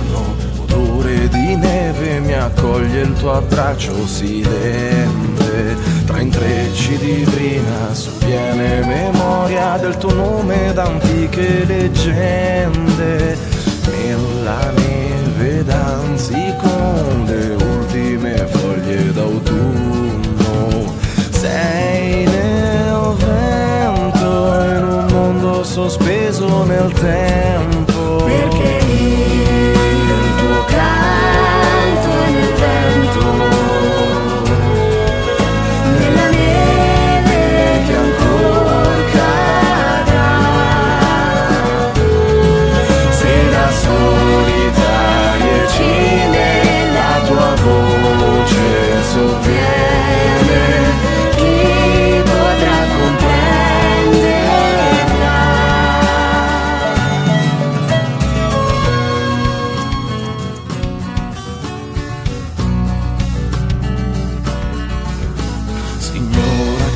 d'inverno, odore di neve mi accoglie il tuo abbraccio silente, tra intrecci di brina sovviene memoria del tuo nome da antiche leggende, nella neve danzi con le ultime foglie d'autunno, sei nel vento in un mondo sospeso nel tempo.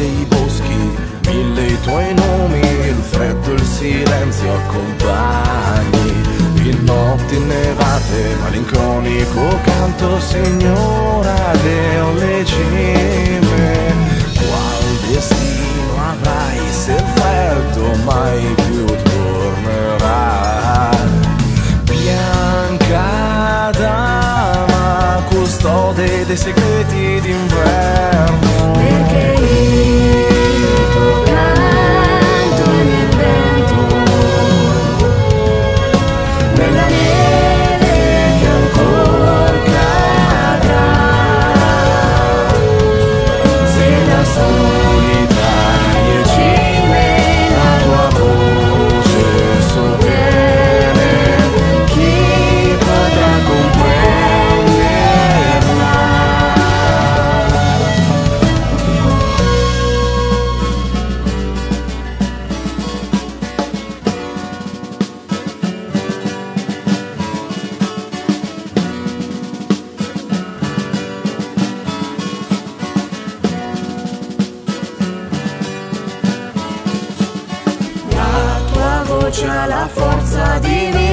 Dei boschi, mille i tuoi nomi, il freddo e il silenzio accompagni, in notti innevate, malinconico canto, signora delle cime, qual destino avrai se il freddo mai più tornerà? Bianca dama, custode dei segreti d'inverno. Voce ha la forza di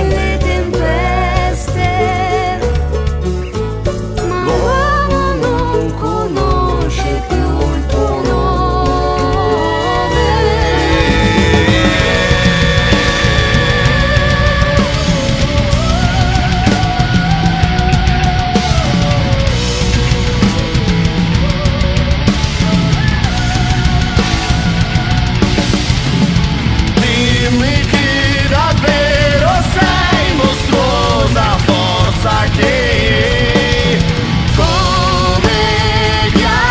your